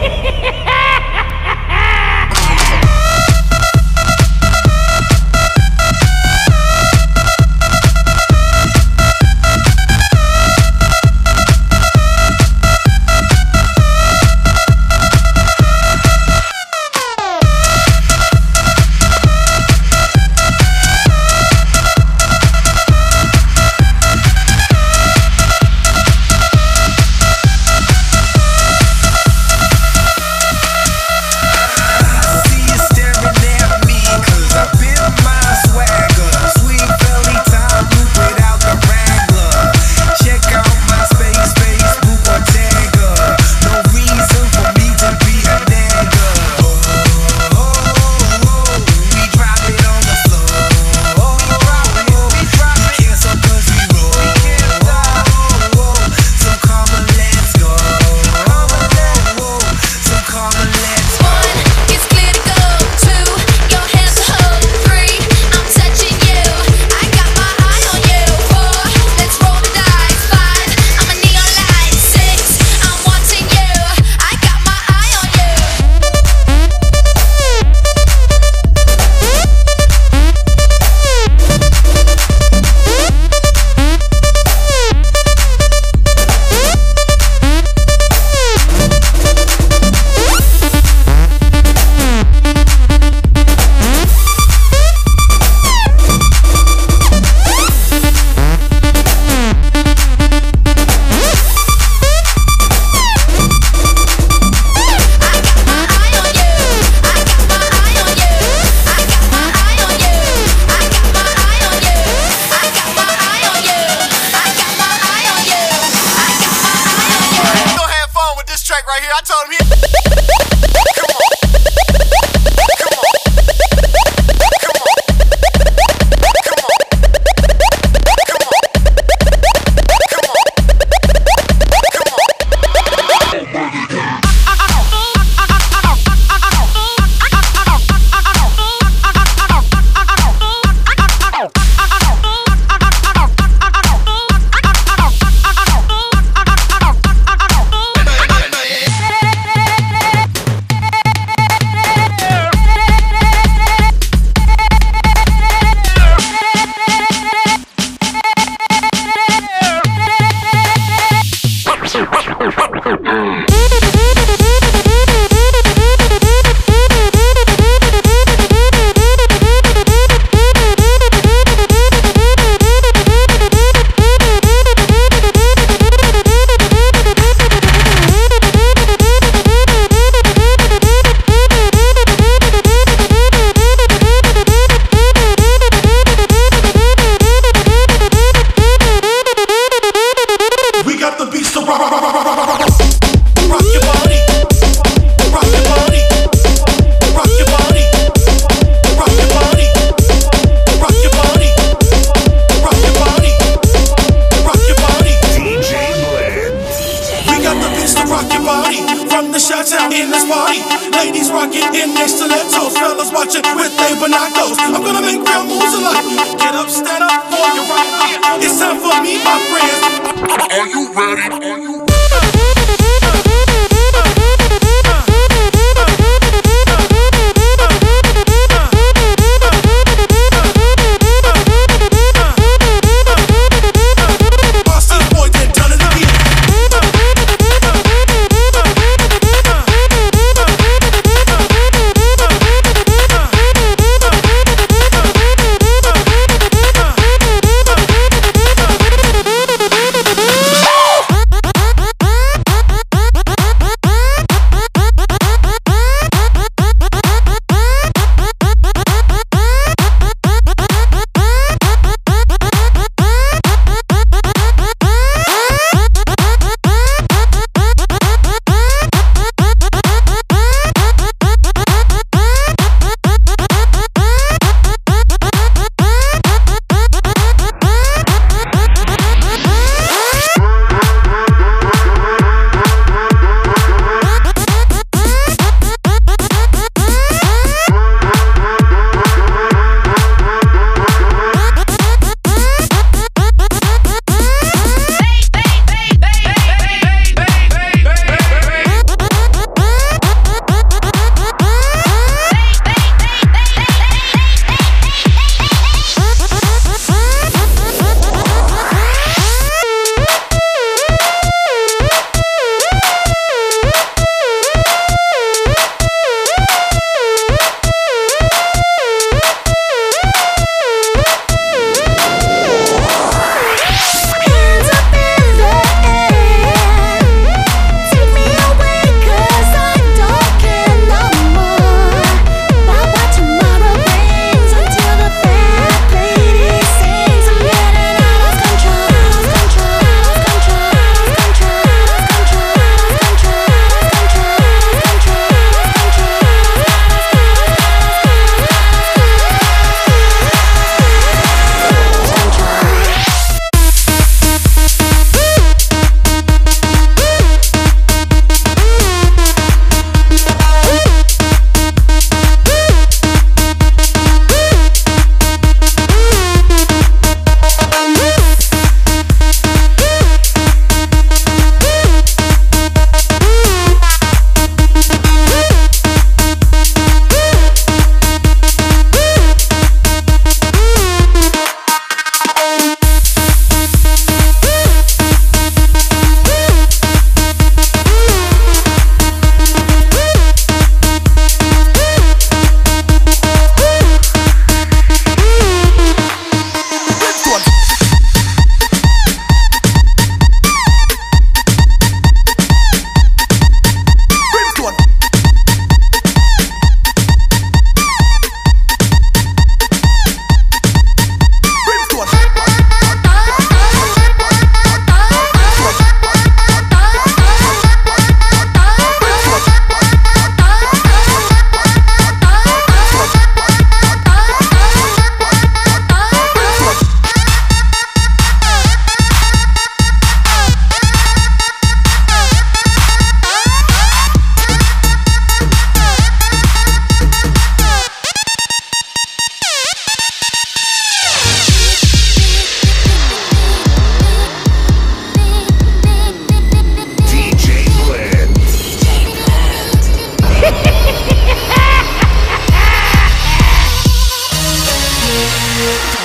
Hehehehe to rock your body from the shots in this party. Ladies rocking in their stilettos, fellas watching with their binoculars. I'm gonna make real moves a. Get up, stand up for your right. It's time for me, my friends. Are you ready? Are you Thank.